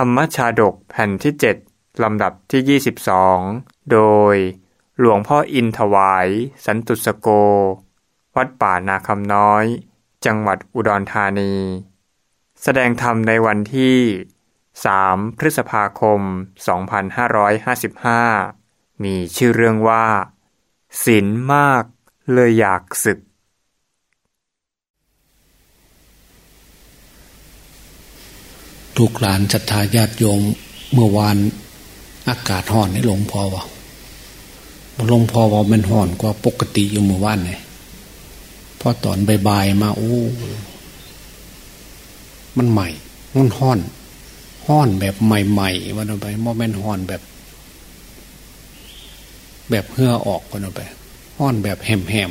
ธรรมชาดกแผ่นที่ 7 ลำดับที่ 22 โดยหลวงพ่ออินถวาย สันตุสโก วัดป่านาคำน้อย จังหวัดอุดรธานี แสดงธรรมในวันที่ 3 พฤษภาคม 2555 มีชื่อเรื่องว่า ศีลมากเลยอยากศึก ลูกหลานศรัทธาญาติโยมเมื่อวานอากาศห่อนให้หลวงพ่อว่าหลวงพ่อว่ามันห่อนกว่าปกติอยู่เมื่อวานเลยพอตอนบ่ายๆมาโอ้มันใหม่ มันห่อนห่อนแบบใหม่ๆวันไปโมเมนห่อนแบบ แบบเหื่อออกวันไปห่อนแบบแหม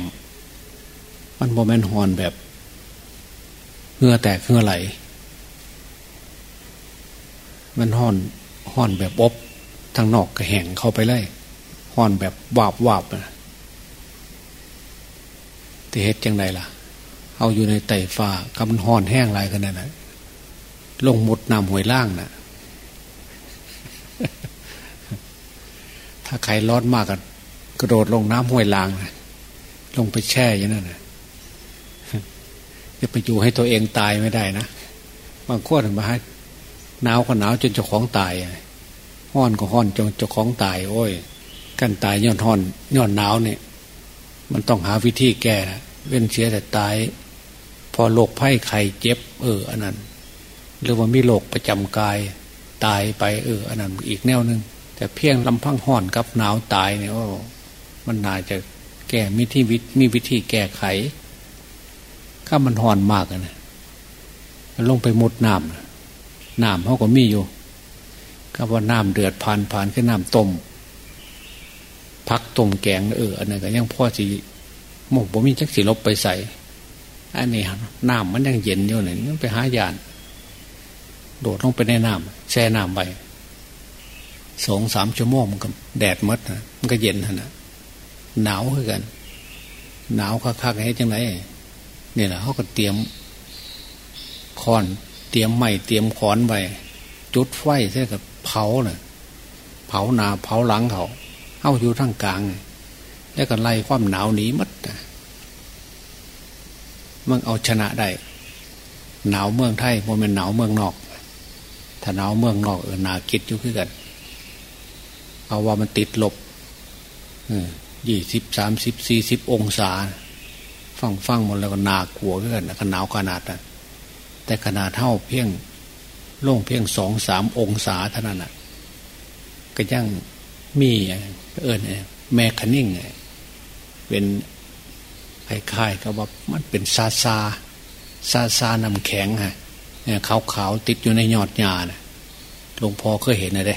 ๆมันโมเมนห่อนแบบเหื่อแตกเหื่อไหล มันห่อนห่อนแบบอบทางนอกก็แห้งเข้าไปเลยห่อนแบบวาบวาบนะที่เฮ็ดจังไดล่ะ เอาอยู่ในไต่ฟ้าก็มันห่อนแห้งไรกันนั่นแหละลงหมดน้ำหวยล่างนะ่ะ ถ้าใครร้อนมากก็กระโดดลงน้ำห้วยลางนะลงไปแช่อย่างนั้นนะจะไปอยู่ให้ตัวเองตายไม่ได้นะบางคนมาให้ หนาวก็หนาวจนเจ้าของตายห้อนก็ห้อนจนเจ้าของตาย โอ้ย กันตายย้อนห้อนย้อนหนาวเนี่ย มันต้องหาวิธีแก้นะเว้นเสียแต่ตาย พอโรคไข้ไข้เจ็บ เออ อันนั้น หรือว่ามีโรคประจำกาย ตายไปเออ อันนั้นอีกแนวหนึ่งแต่เพียงลำพังห้อนกับหนาวตายเนี่ยโอ้มันน่าจะแก้มีที่วิมีวิธีแก้ไข ถ้ามันห่อนมากนะลงไปมุดน้ำน้ น้ำเขาก็มีอยู่ก็ว่าน้ำเดือดผ่านผ่านขึ้นน้ำต้มพักต้มแกงเอออันนั้นก็ยังพ่อสิหมกบ่มีจักสีลบไปใส่อันนี้น้ำมันยังเย็นอยู่เนี่ยไปหายาน โดดลงไปในน้ำแช่น้ำไปสองสามชั่วโมงมันก็แดดมดนะมันก็เย็นนะหนาวขึ้นกัน หนาวคักๆให้จังไรนี่แหละเขาก็เตรียมคอน เตรียมไม้เตรียมขอนไว้จุดไฟใช่กับเผาเนะ่ยเผาหนาเผาหลังเขาเข้าอยู่ทั้งกลาง แล้วก็ไล่ความหนาวหนีมัดมันเอาชนะได้หนาวเมืองไทยโมเมนหนาวเมืองนอก ถ้าหนาวเมืองนอกเออหนาคิดอยู่ขึ้นกันเอาว่ามันติดลบยี่สิบสามสิบสี่สิบองศา ฟังฟังหมดแล้วก็นากลัวขึ้นกันขนาวขนาดนั้น แต่ขนาดเท่าเพียงโล่งเพียงสองสามองศาเท่านั้นอะก็ยังมีเอิญแมคคนิ่งเป็นคล้ายๆกับว่ามันเป็นซาซาซาซานำแข็งฮะขาวขาวติดอยู่ในยอดหญ้านะหลวงพ่อเคยเห็นนะเด้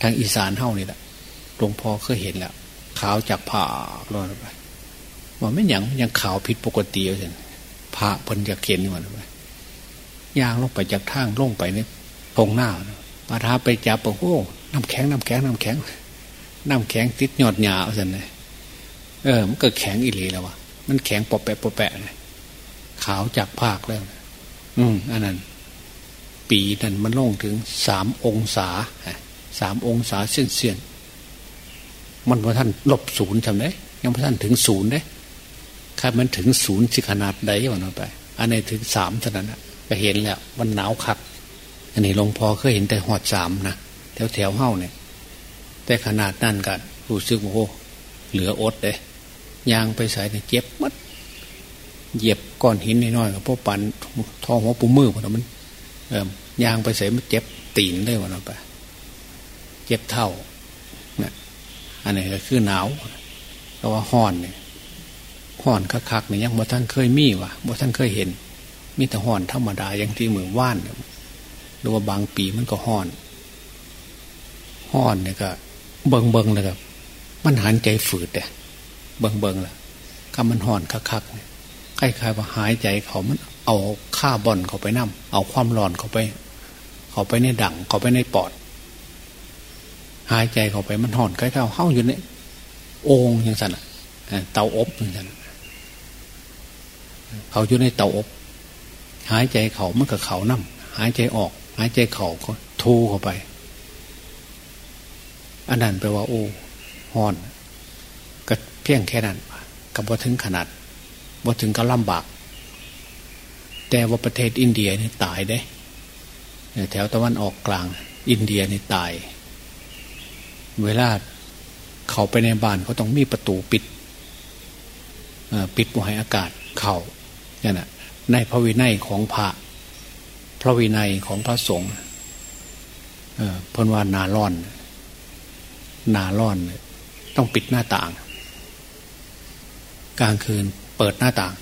ทางอีสานเท่านี่แหละหลวงพ่อเคยเห็นแล้วขาวจากผ่าลอยไปว่าไม่หยังยังขาวผิดปกติเลยผ่าเพิ่นจะเข็นมันไป ย่างลงไปจากทางลงไปในตรงหน้ามาทาไปจับโอ้โหน้ำแข็งน้ำแข็งน้ำแข็งน้ำแข็งติดหยอดหยาเอาสินเลยเออ มันก็แข็งอีหลีแล้ววะมันแข็งปอแปะปอแปะเลยขาวจากภาคแล้วอืมอันนั้น ปีนั้นมันลงถึงสามองศาสามองศาเส้นเสียนมันว่าท่านลบศูนย์ทำได้ยังพระท่านถึงศูนย์ได้ค่ามันถึงศูนย์สิขนาดใดวะนั่นไป อันนี้ถึงสามเท่านั้นนะ ก็เห็นแล้วมันหนาวคักอันนี้หลวงพ่อเคยเห็นแต่หอดสามนะแถวแถวเฮ้าเนี่ย แต่ขนาดนั่นกันรู้สึกโอ้โหเหลืออดเลยยางไปใส่เนี่ยเจ็บมัดเหยียบก้อนหินน้อยๆกับพวกปันทองหัวปูมือพอมันเออยางไปใส่มันเจ็บตีนเลยวันนั้นไปเจ็บเท่านะอันนี้ก็คือหนาวเพราะว่าห่อนเนี่ยห่อนคักๆเนี่ยยังบ่ท่านเคยมีวะบ่ท่านเคยเห็น มีแต่ห่อนธรรมดาอย่างที่เหมืองว่านหรือว่าบางปีมันก็ห่อนห่อนเนี่ยก็ เบิงเบิงเลยครับมันหันใจฝืดเนี่ยเบิงเบิงแหละก็มันห่อนคักๆเนี่ยใครๆว่าหายใจเขามันเอาค่าบอนเขาไปนั่มเอาความร้อนเขาไป เขาไปในดังเขาไปในปอด หายใจเขาไปมันห่อนใกล้เท่าเข้าอยู่เนี่ยโอ่งอย่างสันเตาอบอย่างสันเขาอยู่ในเตาอบ หายใจเขามันกับเขานั่มหายใจออก หายใจเขาก็ทูเข้าไป อันนั้นแปลว่าโอ้ห่อน ก็เพียงแค่นั้นกับว่าถึงขนาดว่าถึงก็ลำบาก แต่ว่าประเทศอินเดียนี่ตายได้แถวตะวันออกกลาง อินเดียนี่ตาย เวลาเขาไปในบ้านเขาต้องมีประตูปิดปิดบุให้อากาศ เข่าเนี่ยนะ ในพระวินัยของพระ พระวินัยของพระสงฆ์เพนว่านาร่อน นาร่อน ต้องปิดหน้าต่าง กลางคืนเปิดหน้าต่าง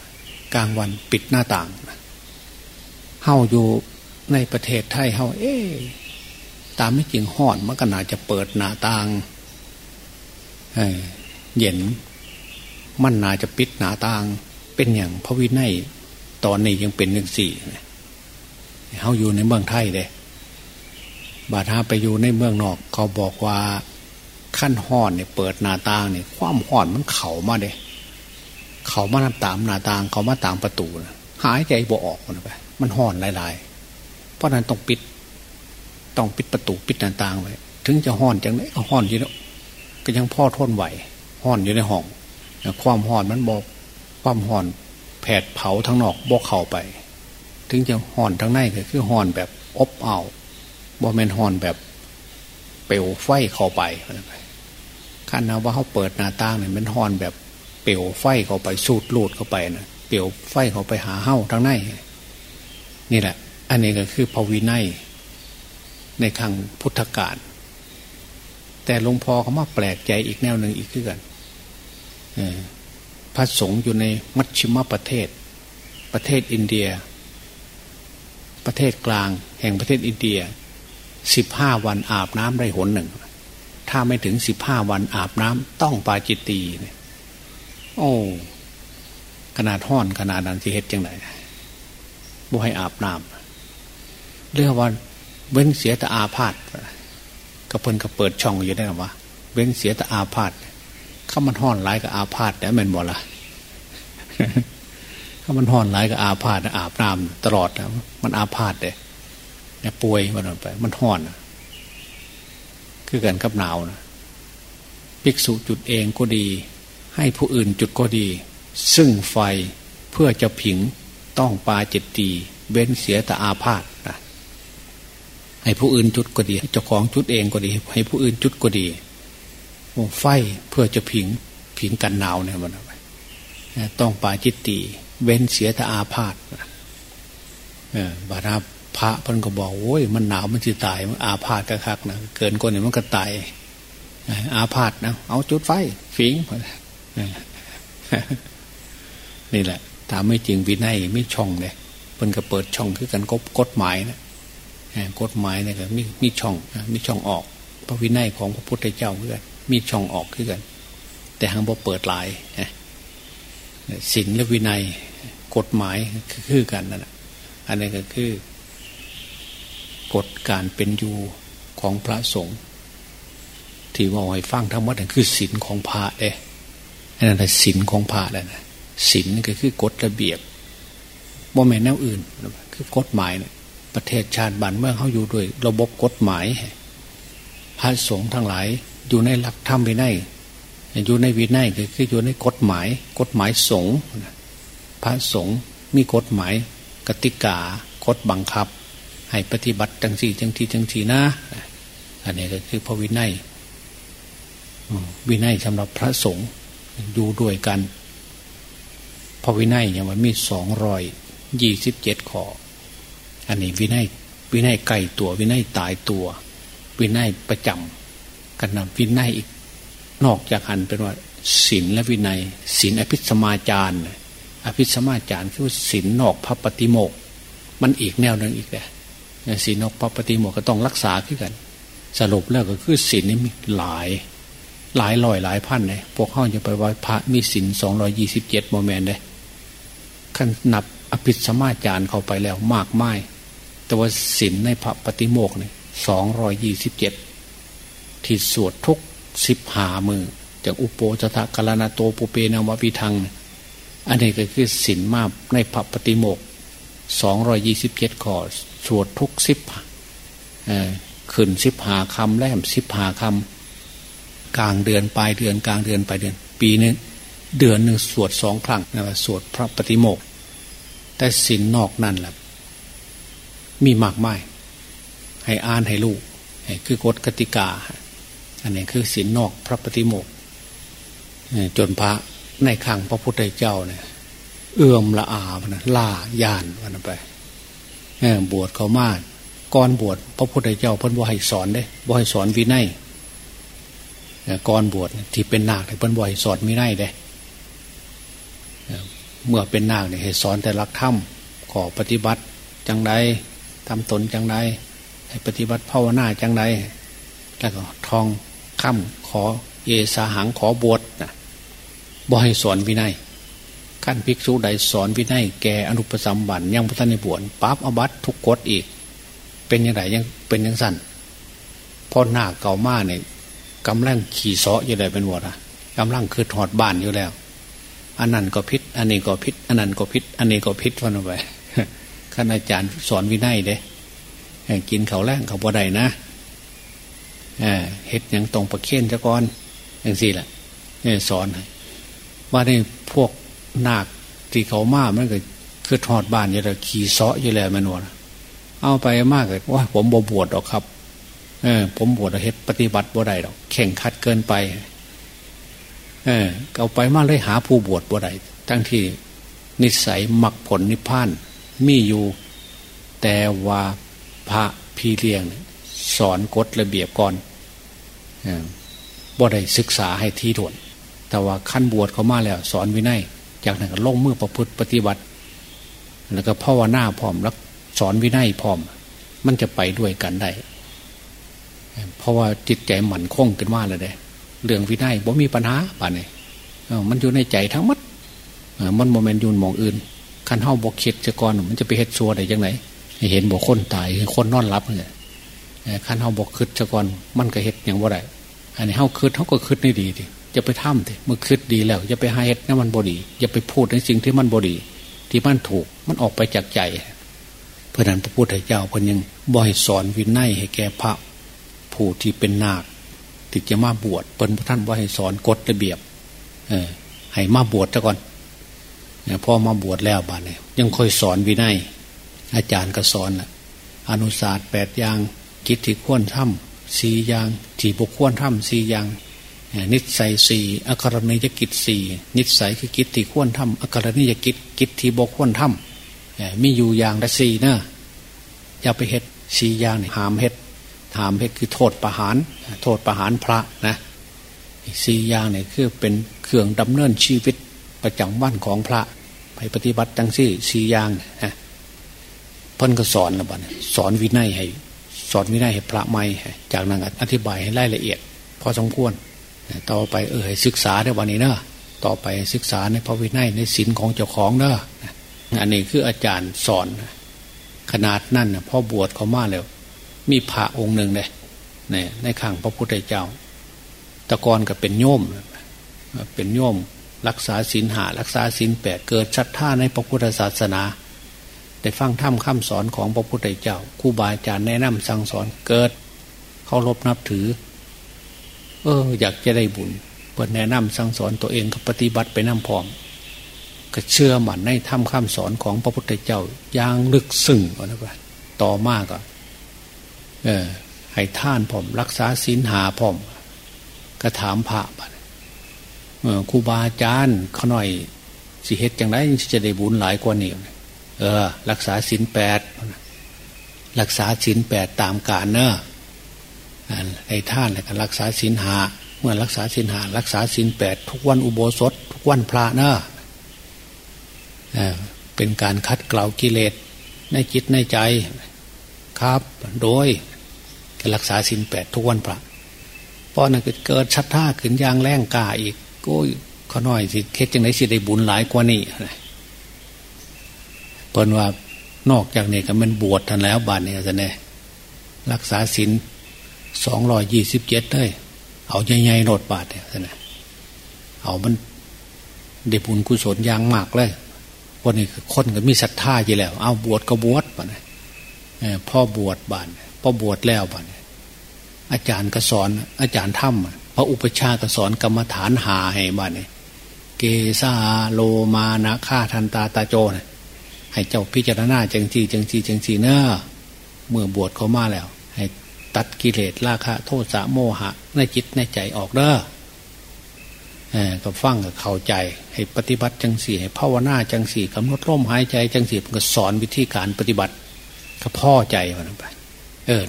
กลางวันปิดหน้าต่างเฮาอยู่ในประเทศไทยเฮาเอ๊ตามไม่จริงห่อนมันก็น่าจะเปิดหน้าต่างเย็นมันน่าจะปิดหน้าต่าง เป็นอย่างพระวินัย ตอนนี้ยังเป็นหนึ่งสี่เขาอยู่ในเมืองไทยเลยบาดาไปอยู่ในเมืองนอก เขาบอกว่าขั้นห่อนเนี่ยเปิดหน้าต่างเนี่ยความห่อนมันเข่ามาเลยเขามาตามหน้าต่าง เขามาตามประตูนะหายใจบ่ออกนะไปมันห่อนหลายๆ เพราะนั้นต้องปิด ต้องปิดประตูปิดหน้าต่างไว้ถึงจะห่อนจังเลยก็ห่อนอยู่แล้วก็ยังพ่อทนไหวห่อนอยู่ในห้องความห่อนมันบอกความห่อน แผดเผาทั้งนอกบอกเข่าไป ถึงจะห่อนทั้งในก็คือห่อนแบบอบเอาบอแมนห่อนแบบเปลวไฟเข้าไปขั้นนะว่าเขาเปิดหน้าต่างเนี่ยมันห่อนแบบเปลวไฟเข้าไปสูดลูดเข้าไปนะเปลวไฟเข้าไปหาเฮ้าทั้งในนี่แหละ อันนี้ก็คือพวินัยในครั้งพุทธกาลแต่หลวงพ่อเขามาแปลกใจอีกแนวหนึ่งอีกขึ้นกัน เออ พระสงฆ์อยู่ในมัชชิมประเทศ ประเทศอินเดีย ประเทศกลางแห่งประเทศอินเดียสิบห้าวันอาบน้ำได้หนหนึ่ง ถ้าไม่ถึงสิบห้าวันอาบน้ำต้องปาจิตตีเนี่ยโอ้ขนาดห้อนขนาดนั้นสิเฮ็ดจังไหนบ่ให้อาบน้ำเรียกว่าเว้นเสียแต่อาพาธกระเพิ่นก็เปิดช่องอยู่ได้หรอวะเว้นเสียแต่อาพาธ ข้ามันห่อนหลายกับอาพาธแต่แม่นบ่ละข้ามันห่อนหลายกับอาพาธอาบน้ำตลอดนะมันอาพาธเลยเนี่ยป่วยมันไป มันห่อนคือกันกับหนาวนะภิกษุจุดเองก็ดี ให้ผู้อื่นจุดก็ดี ซึ่งไฟเพื่อจะผิงต้องปาจิตตีเว้นเสียแต่อาพาธนะให้ผู้อื่นจุดก็ดีเจ้าของจุดเองก็ดี ให้ผู้อื่นจุดก็ดี ไฟเพื่อจะผิงผิงกันหนาวเนี่ยมันไปต้องปาจิตตีเว้นเสียแต่อาพาธบาราพระพันก็บอกโอ้ยมันหนาวมันจะตายมันอาพาธกระคักนะเกินกว่านี้มันก็ตายอาพาธนะเอาจุดไฟผิงนี่แหละถ้าไม่จริงวินัยไม่ช่องเลยเพิ่นก็เปิดช่องคือกันกบกฎหมายนะกฎหมายเนี่ยก็มีมีช่องมีช่องออก พระวินัยของพระพุทธเจ้าเพื่อน มีช่องออกขึ้นกัน แต่หางบ่เปิดหลายศีลและวินัยกฎหมายคือกันนั่นอันนี้ก็คือกฎการเป็นอยู่ของพระสงฆ์ที่ว่าให้ฟังทั้งหมดนั่นคือศีลของพระเด้นั่นแหละศีลของพระแล้วนะศีลก็คือกฎระเบียบบ่แม่นแนวอื่น คือกฎหมายนี่ยประเทศชาติบ้านเมืองเขาอยู่ด้วย ระบบกฎหมายพระสงฆ์ทั้งหลาย อยู่ในหลักธรรมวินัยอยู่ในวินัยคืออยู่ในกฎหมาย กฎหมายสงฆ์พระสงฆ์มีกฎหมายกติกากฎบังคับ ให้ปฏิบัติจังสี่จังทีจังทีนะอันนี้ก็คือพระวินัยวินัยสำหรับพระสงฆ์อยู่ด้วยกันพระวินัยอย่างมันมีสองรอยยี่สิบเจ็ดข้ออันนี้วินัยวินัยไก่ตัววินัยตายตัว วินัยประจำ กันนำวินัยอีก นอกจากหันเป็นว่าศีลและวินัยศีลอภิสมาจารอภิสมาจารคือศีลนอกพระปฏิโมก มันอีกแนวหนึ่งอีกแหละศีลนอกพระปฏิโมกก็ต้องรักษาขึ้นกัน สรุปแล้วก็คือศีลนี่มีหลาย หลายลอยหลายพันเลยพวกเข้าจะไปว่าพระมีศีลสองรอยี่สิบเจ็ดโมเมนต์เลยขั้นนับอภิสมาจารเข้าไปแล้วมากไม้แต่ว่าศีลในพระปฏิโมกเนี่ยสองรอยี่สิบเจ็ด ที่สวดทุกสิบหามือจากอุปโปจตะกาลนาโตปุเปนาวปิทัง อันนี้ก็คือศีลมาในพระปฏิโมกสองรอยี่สิบเจ็ดข้อสวดทุกสิบขึ้นสิบหาคำแลมสิบหาคำกลางเดือนปลายเดือนกลางเดือนปลายเดือน ปีนึงเดือนหนึ่งสวดสองครั้งนะว่าสวดพระปฏิโมก แต่สินนอกนั่นแหละมีมากมายให้อ่านให้ลูกคือกฎกติกา อันนี้คือสินนอกพระปฏิโมกจนพระในขังพระพุทธเจ้าเนี่ยเอื้อมละอาวันะล่ายานวันไปบวชเขามาก่อนบวชพระพุทธเจ้าเพิ่นบ่ให้สอนเด้บ่ให้สอนวินัยก่อนบวชที่เป็นนาคเพิ่นบ่ให้สอนวินัยเด้เมื่อเป็นนาคเนี่ยให้สอนแต่ลักธรรมขอปฏิบัติจังใดทำตนจังใดให้ปฏิบัติภาวนาจังใดแล้วก็ทอง ค่ำขอเอสาหังขอบวชนะบ่ให้สอนวินัยขั้นภิกษุใดสอนวินัยแกอนุปสัมบันยังพุทธในบวชปั๊บอบัตทุกกฎอีก เป็นยังไงยังเป็นยังสั้นพอหน้าเก่ามาเนี่ยกำลังขี่เสาะอยู่เลยเป็นวดอะกำลังคือถอดบ้านอยู่แล้วอันนั้นก็พิษอันนี้ก็พิษอันนั้นก็พิษอันนี้ก็พิษวันไปขั้นอาจารย์สอนวินัยเด้กินเขาแรงเขาบ่ได้นะ เฮ็ดยังตรงประเคนจะก่อนอย่างสี่แหละเนี่ยสอนว่าในพวกนาคที่เขามามันก็คือทอดบ้านอยู่แล้วขี่เสาะอยู่แล้วมันวะเอาไปมากเลยว่าผมบวชหรอกครับ เออ ผมบวชเฮ็ดปฏิบัติบ่ได้หรอกแข่งขัดเกินไป เออเอาไปมากเลยหาผู้บวชบ่ได้ทั้งที่นิสัยมักผลนิพพานมีอยู่ แต่ว่าพระพี่เลี้ยงสอนกฎระเบียบก่อน บ่ได้ศึกษาให้ทีถ่วน แต่ว่าขั้นบวชเขามาแล้ว สอนวินัย จากนั้นก็ลงมือประพฤติปฏิบัติ แล้วก็ภาวนาพร้อมแล้วสอนวินัยพร้อม มันจะไปด้วยกันได้ เพราะว่าจิตใจหมั่นคงกันว่าเลยเด้เรื่องวินัยบ่มีปัญหาป่านนี้มันอยู่ในใจทั้งมัดมันโมเมนต์ยูนมองอื่นขันเท้าบกเข็ดจะก่อนมันจะไปเฮ็ดชัวได้ยังไงเห็นบอกคนตายคนนอนรับเนี่ย ขันเท้าบอกคืดจะก่อนมันก็เฮ็ดอย่างว่าไรอันนี้เท้าคืดเท้าก็คืดได้ดีดิจะไปทำดิเมื่อคิดดีแล้วจะไปหาเหตุนั่นมันบดี อย่าไปพูดในสิ่งที่มันบดี ที่มันถูกมันออกไปจากใจ เพราะนั้นพระพุทธเจ้าเพิ่นยังบ่อยสอนวินัยให้แก่พระผู้ที่เป็นนาคที่จะมาบวชเพิ่นพระท่านบ่อยสอนกฎระเบียบ เออให้มาบวชซะก่อนพอมาบวชแล้วบาเนี่ยยังค่อยสอนวินัยอาจารย์ก็สอนละอนุศาสตร์แปดอย่าง กิจที่ควรทำสี่อย่างที่บุควรทำสี่อย่าง นิสัยสี่อัครณียกิจสี่นิสัยคือกิจที่ควรทำอัครณียกิจกิจที่บกควรทำมีอยู่อย่างละสี่เนอะอย่าไปเฮ็ดสี่อย่างนี่หามเฮ็ดถามเฮ็ดคือโทษประหาร โทษประหารพระนะสี่อย่างเนี่ยคือเป็นเครื่องดำเนินชีวิตประจำวันของพระไปปฏิบัติจังสี่สี่อย่างนะพ่นก็สอนนะบ้านสอนวินัยให้ สอนวินัยให้พระไม่จากนั้นอธิบายให้รายละเอียด พอสมควร ต่อไปเออให้ศึกษาในวันนี้เนอะต่อไปศึกษาในพระวินัยในศีลของเจ้าของเนอะอันนี้คืออาจารย์สอน ขนาดนั่นพ่อบวชเขามาแล้ว มีพระองค์หนึ่งเลยในในข้างพระพุทธเจ้า ตะกอนก็เป็นโยมเป็นโยมรักษาศีลหารักษาศีลแปดเกิดชัดท่าในพระพุทธศาสนา ได้ฟังธรรมคำสอนของพระพุทธเจ้าครูบาอาจารย์แนะนำสั่งสอนเกิดเคารพนับถือ เออ อยากจะได้บุญเปิดแนะนำสั่งสอนตัวเองก็ปฏิบัติไปน้ำพร้อมก็เชื่อมั่นในธรรมคำสอนของพระพุทธเจ้าอย่างลึกซึ้งก่อนนะไปต่อมากก็เออให้ท่านพร้อมรักษาศีลหาพอมก็ถามพระเออครูบาอาจารย์เขาหน่อยสิเหตุจังไรจะได้บุญหลายกว่านี้ เออ รักษาศีลแปดรักษาศีลแปดตามกาลเนอะในท่านแล้วก็รักษาศีลหาเมื่อรักษาศีลหารักษาศีลแปดทุกวันอุโบสถ ทุกวันพระเนอะเป็นการคัดเกลากิเลสในจิตในใจครับ โดยการักษาศีลแปดทุกวันพระพอนั้นเกิดชัดท่าขึ้นยางแรงกาอีกก็ขน้อยสิเคสจังไหนสิได้บุญหลายกว่านี้ เพิ่นว่านอกจากนี้ก็มันบวชทันแล้วบาทนี้จะเนี่ยรักษาศีลสองรอยยี่สิบเจ็ดเลยเอาใหญ่ๆโนดบาทเนี่ยนะเอามันเดบุญกุศลยางมากเลยวันนี้คนก็มีศรัทธาอยู่แล้ว เอาบวชก็บวชบาทเนี่ยพ่อบวชบานพ่อบวชแล้วบานอาจารย์ก็สอน อาจารย์ถ้ำพระอุปชาก็สอนกรรมฐานหาให้บานเนี่ยเกซาโลมานะฆ่าทันตาตาโจเนี่ย ให้เจ้าพิจารณาจังจีจังจีจังจีเนอเมื่อบวชเขามาแล้ว ให้ตัดกิเลสราคะ โทษสะโมหะในจิตในใจออกเด้อก็ฟังกับเข้าใจ ให้ปฏิบัติจังสี่ให้ภาวนาจังสี่กำหนดร่มหายใจจังสี่ก็สอนวิธีการปฏิบัติก็พ่อใจมันไป เออ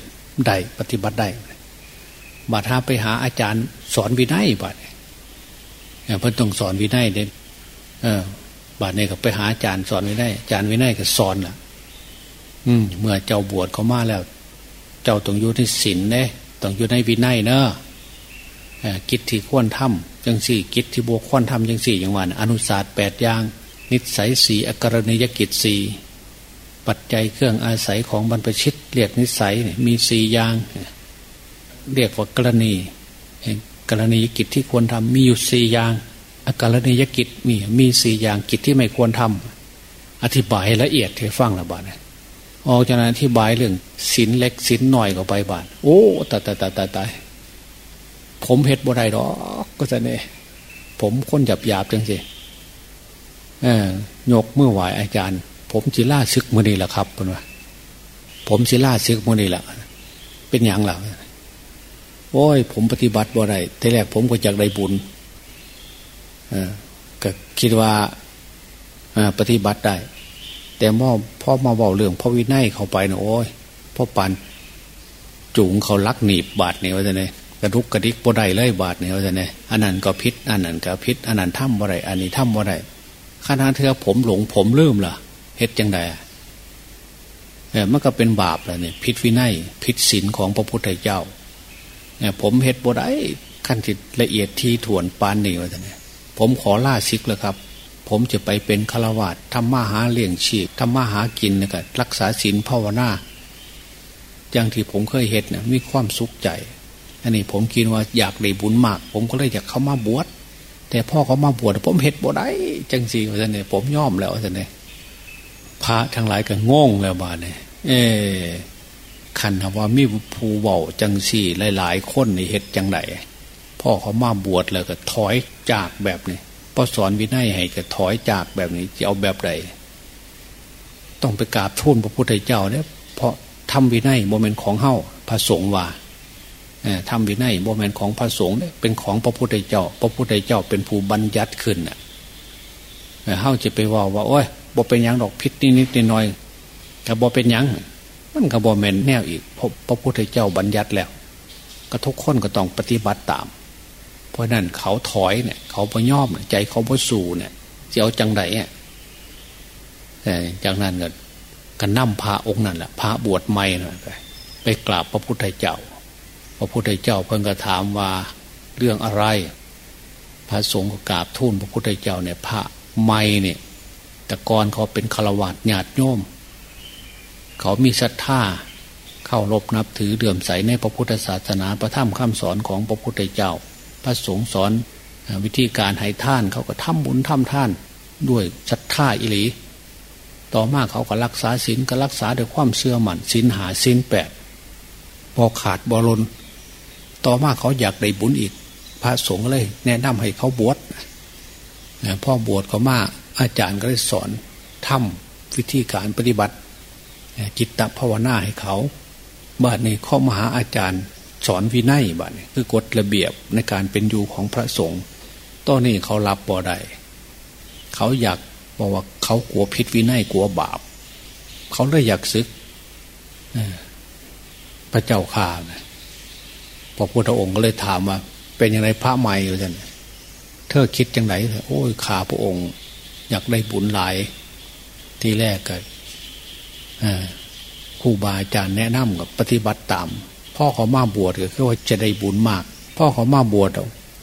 ได้ปฏิบัติได้บาดถ้าไปหาอาจารย์สอนวินัยบาดเพิ่นต้องสอนวินัยเด่นเออ บาดเนี่ยก็ไปหาอาจารย์สอนวินัยอาจารย์วินัยก็สอนล่ะ อืม เมื่อเจ้าบวชเขามาแล้ว เจ้าต้องอยู่ในศีลเน่ต้องอยู่ในวินัยเนอะกิจที่ควรทำจังสี่ กิจที่บวกควรทำจังสี่อย่างวันอนุศาสตร์แปดอย่าง นิสัยสีอกรณียกิจสี่ปัจจัยเครื่องอาศัยของบรรพชิต เรียกนิสัยมีสี่อย่าง เรียกว่ากรณีกรณียกิจที่ควรทำมีอยู่สี่อย่าง อาการณียกิจมีมีสี่อย่างกิจที่ไม่ควรทำอธิบายละเอียดให้ฟังละบาทออกจากนั้นอธิบายเรื่องสินเล็กสินหน่อยก็ไปบาทโอ้ตายตายตายตายตายผมเห็ดบ่ได้หรอกก็จะเนี่ยผมคนหยาบหยาบจังสิเออยกเมื่อไหวอาจารย์ ผมศิลาซึกมือนี่แหละครับเป็นว่าผมศิลาซึกมือนี่แหละเป็นอย่างหล่ะโอ้ย ผมปฏิบัติบ่ได้แต่แรกผมก็อยากได้บุญ ก็คิดว่าปฏิบัติได้ แต่มอพ่อมาบอกเรื่องพ่อวินัยเขาไปนะโอ้ยพ่อปันจุงเขาลักหนีบบาดเนี่ยว่าจะเนี่ยกระทุกกระดิกบ่ได้เลยบาดเนี่ยว่าจะเนี่ยอันนั้นก็พิษอันนั้นก็พิษอันนั้นถ้ำบ่ได้อันนี้ถ้ำบ่ได้ขณะเธอผมหลงผมลืมล่ะเฮ็ดจังไดเนี่ยมันก็เป็นบาปแล้วเนี่ยพิษวินัยพิษศีลของพระพุทธเจ้าเนี่ยผมเฮ็ดบ่ได้ขั้นที่ละเอียดที่ถ่วนปานนี่ว่าจะเนี่ย ผมขอล่าซิกเลยครับ ผมจะไปเป็นฆราวาสทำมาหาเลี้ยงชีพทำมาหากินนะกับรักษาศีลภาวนาอย่างที่ผมเคยเห็นนี่ยมีความสุขใจ อันนี้ผมคิดว่าอยากได้บุญมาก ผมก็เลยอยากเข้ามาบวชแต่พ่อเขามาบวชผมเห็ดบ่ได้จังสีว่าจะเนี่ยผมย่อมแล้วจะเนี่ยพระทั้งหลายก็งงแล้วบาเนี่ยเออขันว่ามีภูเบาจังสีหลาย ๆ คนในเห็ดจังไหน พ่อเขามาบวชแล้วก็ถอยจากแบบนี้พอสอนวินัยให้ก็ถอยจากแบบนี้จะเอาแบบใดต้องไปกราบทูลพระพุทธเจ้าเนี่ยเพราะทำวินัยโมเมนต์ของเฮ้าพระสงฆ์ว่าทำวินัยโมเมนต์ของพระสงฆ์เนี่ยเป็นของพระพุทธเจ้า พระพุทธเจ้าเป็นผู้บัญญัติขึ้นอะเฮ้าจะไปว่าว่าโอ้ยบ่เป็นยังดอกพิษนิดนิดน่อยแต่บ่เป็นยังมันก็บ่เมนแนวอีกพระพุทธเจ้าบัญญัติแล้ว ก็ทุกคนก็ต้องปฏิบัติตาม เพราะนั่นเขาถอยเนี่ย เขาพย่อมใจเขาพสู่เนี่ยจะเอาจังไดเนี่ยจากนั้นก็กันนั่มพระองค์นั่นแหละพระบวชใหม่น่ไปไปกราบพระพุทธเจ้า พระพุทธเจ้าเพิ่งก็ถามว่าเรื่องอะไร พระสงฆ์ก็กราบทูลพระพุทธเจ้าเนี่ย พระใหม่เนี่ยแต่ก่อนเขาเป็นฆราวาสญาติโยม เขามีศรัทธาเข้ารบนับถือเดื่อมใสในพระพุทธศาสนาประทับคำสอนของพระพุทธเจ้า พระสงฆ์สอนวิธีการให้ท่านเขาก็ทำบุญทำท่านด้วยศรัทธาอิหลี ต่อมาเขาก็รักษาศีลก็รักษาด้วยความเชื่อมั่นศีลหาศีลแปดพอขาดบอลนต่อมาเขาอยากได้บุญอีก พระสงฆ์เลย แนะนำให้เขาบวชพ่อบวชเขามาอาจารย์ก็เลยสอนทำวิธีการปฏิบัติจิตตภาวนาให้เขาบ้านนี้ข้อมหาอาจารย์ สอนวินัยบ้านี่คือกฎระเบียบในการเป็นอยู่ของพระสงฆ์ตอนนี้เขารับบ่ได้เขาอยากบอกว่าเขากลัวพิษวินัยกลัวบาป เขาเลยอยากซึกพระเจ้าข่าพระพุทธองค์ก็เลยถามว่า เป็นยังไงพระใหม่อยู่ท่านเธอคิดยังไงโอ้ยข่าพระองค์ อยากได้บุญหลาย ที่แรกก็ครูบาอาจารย์แนะนำกับปฏิบัติตาม พ่อเขามาบวชก็คือว่าจะได้บุญมาก พ่อเขามาบวช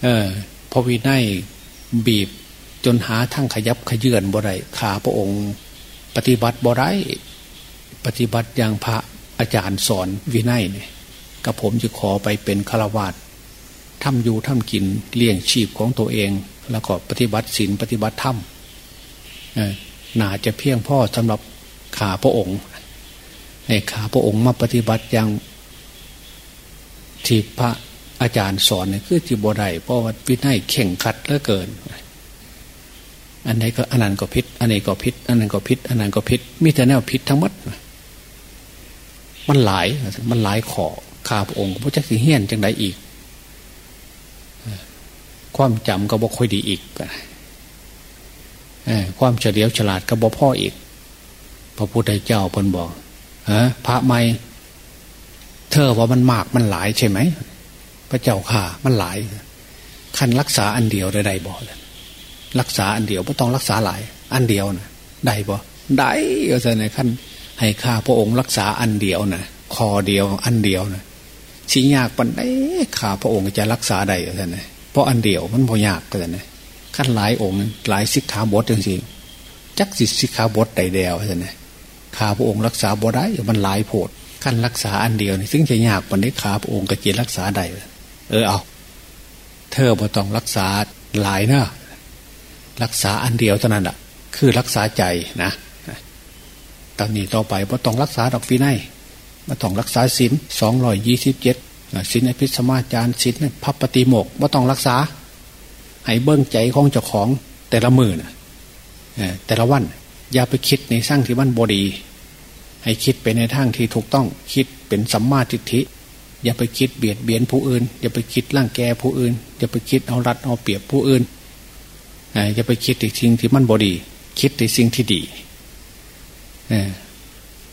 เออพอวินัยบีบจนหาทั้งขยับขยื่นบ่ได้ขาพระองค์ปฏิบัติบ่ได้ปฏิบัติอย่างพระอาจารย์สอนวินัยเนี่ยกับผมจะขอไปเป็นฆราวาสทำอยู่ทำกินเลี้ยงชีพของตัวเอง แล้วก็ปฏิบัติศีลปฏิบัติธรรมน่าจะเพียงพ่อสำหรับขาพระองค์ในขาพระองค์มาปฏิบัติอย่าง ที่พระอาจารย์สอนเนี่ยคือจีบได้เพราะว่าวินัยเข่งขัดเหลือเกิน อันไหนก็อันนั้นก็พิษอันนี้ก็พิษอันนั้นก็พิษอันนั้นก็พิษมีแต่แนวพิษทั้งหมดมันหลายมันหลายขอข้าพระองค์พระเจ้าสิเฮียนจังไดอีก ความจำก็บ่ค่อยดีอีกความเฉลียวฉลาดก็บ่พ่ออีก พระพุทธเจ้าเพิ่นบอกฮะพระไม่ เธอว่ามันมากมันหลายใช่ไหม พระเจ้าข่ามันหลายขั้นรักษาอันเดียวได้ใดบ่เลยรักษาอันเดียวไม่ต้องรักษาหลาย อันเดียวนะได้บ่ได้ก็จะในขั้นให้ข้าพระองค์รักษาอันเดียวนะคอเดียว อันเดียวนะสิยากปันได้ข้าพระองค์จะรักษาได้ก็จะนเพราะอันเดียวมันพอยากก็จะนะขั้นหลายองค์หลายสิกขาบทจริงๆจักสิสิกขาบทใดเดียวจะนข้าพระองค์รักษาบ่ได้มันหลายโพด ขั้นรักษาอันเดียวนี่ซึ่งจะยากปันได้ขาพระองค์กจะรักษาได้เออเอาเธอบ่ต้องรักษาหลายเนะรักษาอันเดียวเท่านั้นแหละคือรักษาใจนะตอนนี้ต่อไปว่าต้องรักษาดอกฟีไนมาต้องรักษาศีลสองร้อยยี่สิบเจ็ดศีลอภิสมาจารศีลพับปฏิโมกว่าต้องรักษา ให้เบิ้งใจของเจ้าของแต่ละมือนะแต่ละวัน อย่าไปคิดในสร้างที่มันบดี ให้คิดไปในทางที่ถูกต้องคิดเป็นสัมมาทิฏฐิ อย่าไปคิดเบียดเบียนผู้อื่น อย่าไปคิดร่างแกผู้อื่น อย่าไปคิดเอารัดเอาเปรียบผู้อื่นอย่าไปคิดในสิ่งที่มันบอดี คิดในสิ่งที่ดี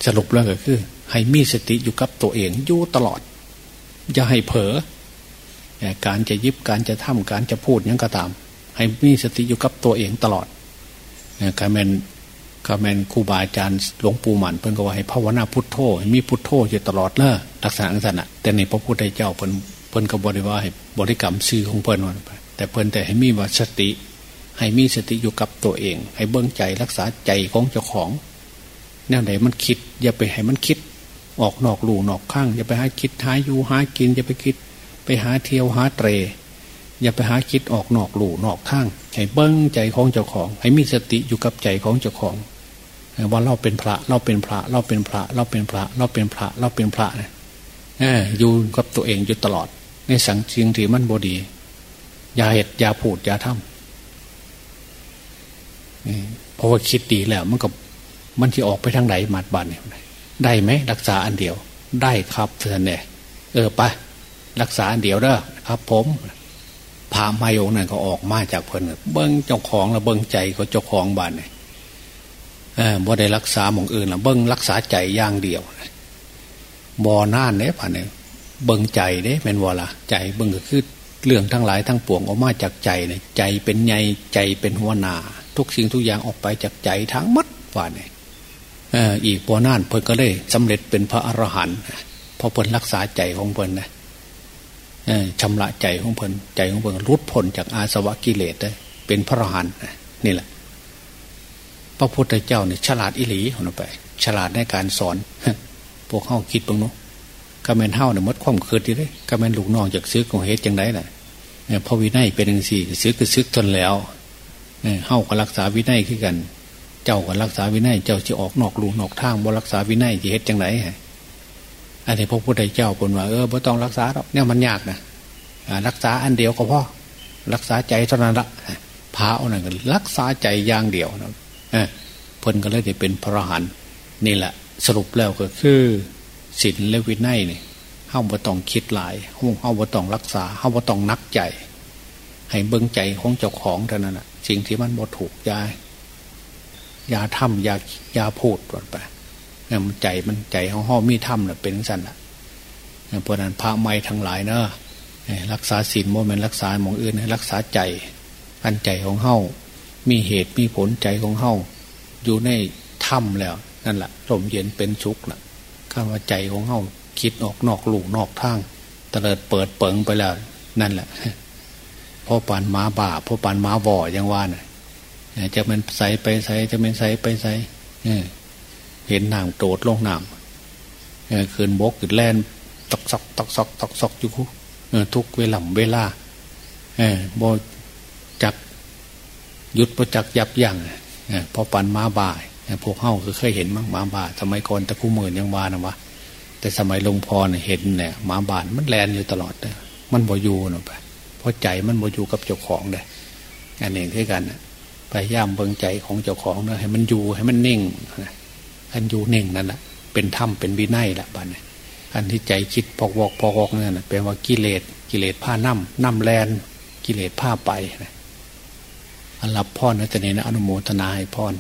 สรุปแล้วก็คือ ให้มีสติอยู่กับตัวเองอยู่ตลอด อย่าให้เผลอการจะยิบการจะทำการจะพูดยังก็ตาม ให้มีสติอยู่กับตัวเองตลอดการแมน กาแมนครูบาอาจารย์หลวงปู่หมันเพิ่นก็ว่าให้ภาวนาพุทโธให้มีพุทโธอยู่ตลอดเลยลักษณะลักษณะแต่ในพระพุทธเจ้าเพิ่นเพิ่นก็บริว่าให้บริกรรมซื่อของเพิ่นวันไปแต่เพิ่นแต่ให้มีว่าสติ ให้มีสติอยู่กับตัวเอง ให้เบื้องใจรักษาใจของเจ้าของแนวไหนมันคิด อย่าไปให้มันคิด ออกนอกหลู่นอกข้าง อย่าไปหาคิดหาอยู่หากิน อย่าไปคิด ไปหาเที่ยวหาเตรอย่าไปหาคิดออกนอกหลู่นอกข้าง ให้เบิ้งใจของเจ้าของ ให้มีสติอยู่กับใจของเจ้าของ ว่าเราเป็นพระ เราเป็นพระ เราเป็นพระ เราเป็นพระ เราเป็นพระ เราเป็นพระเนี่ยอยู่กับตัวเองอยู่ตลอด ในสังสิ่งที่มันบดี อย่าเหตุอย่าพูดอย่าทำเพราะว่าคิดดีแล้ว มันก็มันจะออกไปทางไหนมาดบันเนี่ยได้ไหมรักษาอันเดียว ได้ครับเพื่อนเนี่ยเออไปรักษาอันเดียวเด้อครับ ผมพามาโยงนั่นก็ออกมาจากเพื่อนเบิ้งเจ้าของแล้วเบิ้งใจก็เจ้าของบ้านเนี่ย บ่ได้รักษาหมองอื่นละเบิ้งรักษาใจอย่างเดียวบ่น่านเนี่ยผ่านเนี่ยเบิ้งใจเด้เป็นวละใจเบิ้งก็คือเรื่องทั้งหลายทั้งปวงออกมาจากใจเนี่ยใจเป็นใหญ่ใจเป็นหัวหนาทุกสิ่งทุกอย่างออกไปจากใจทั้งมัดว่านเนี่ยอีกปอนานเพิ่นก็เลยสำเร็จเป็นพระอรหันต์เพราะเพิ่นรักษาใจของเพิ่นนะชำระใจของเพิ่นใจของเพิ่นรุดพ้นจากอาสวะกิเลสได้เป็นพระอรหันต์นี่แหละ พระพุทธเจ้าเนี่ยฉลาดอิหลีคนไป ฉลาดในการสอนพวกเข้าคิดบ้างเนาะก็แมนเท่าเนี่ยมดความคืดดีเลยก็แมนลูกน้องจากซื้อของเฮ็ดจังไรน่ะพระวินัยเป็นอย่างสี่ซื้อก็ซื้อทนแล้วเฮ้าก็รักษาวินัยขึ้นกัน เจ้าก็รักษาวินัย เจ้าจะออกนอกลูนอกทางบ่รักษาวินัยจะเฮ็ดจังไหนอันนี้พระพุทธเจ้าปนว่าเออบ่ต้องรักษาหรอกเนี่ยมันยากนะรักษาอันเดียวก็พอรักษาใจเท่านั้นละพระเอาหน่อยก็รักษาใจอย่างเดียวนะ เพิ่นก็เลยจะเป็นพระหันนี่แหละ สรุปแล้วก็คือศีลและวินัยเนี่ยเ้าบ่ต้องคิดหลายเ้าบ่ต้องรักษาเ้าบ่ต้องนักใจ ให้เบิ้งใจของเจ้าของเท่านั้นแหะสิ่งที่มันบ่ถูกยายยาถ้ำยายาพูดก่อนไปเนี่ยมันใจมันใจของห้อมีถ้ำเน่ะเป็นสั้นอะเพราะนั้นพระไม่ทั้งหลายเนอะรักษาศีลโมเมนรักษาหมองอื่นรักษาใจอันใจของเฮ้า มีเหตุมีผลใจของเฮาอยู่ในถ้ำแล้ว นั่นแหละลมเย็นเป็นชุกนะข้าว่าใจของเฮาคิดออกนอกลูกนอกทางเตลิดเปิดเปิงไปแล้ว นั่นแหละพ่อปานม้าบ่าพ่อปานม้าบ่อยังว่าน่ะจะมันใสไปใสจะมันใสไปใสเห็นน้ำโตดลงน้ำคืนบกขึ้นแลนตอกซอกตอกซอกตอกซอกอยู่ทุกเวลาเวลาโบจัก ยุดประจักยับยั้งพอปันมาบ่ายพวกเฮาคือเคยเห็นมั้งมาบ่าทำไมก่อนตะคู่หมื่นยังวานะวะแต่สมัยหลวงพ่อเนี่ยเห็นเนี่ยหมาบานมันแลนอยู่ตลอดเลยมันบ่อยู่เนาะไปเพราะใจมันบ่อยู่กับเจ้าของเลยอันเองคือกันพยายามเบิงใจของเจ้าของเนะให้มันอยู่ให้มันนิ่งอันอยู่นิ่งนั่นแหละเป็นถ้ำเป็นวินัยละบ้านเนี่ยอันที่ใจคิดพอกวอกพอกวอกนั่นแปลว่ากิเลสกิเลสผ้าน้ำน้ำแลนกิเลสผ้าไปนะ รับพรนะจะเนี่ยนะอนุโมทนาให้พร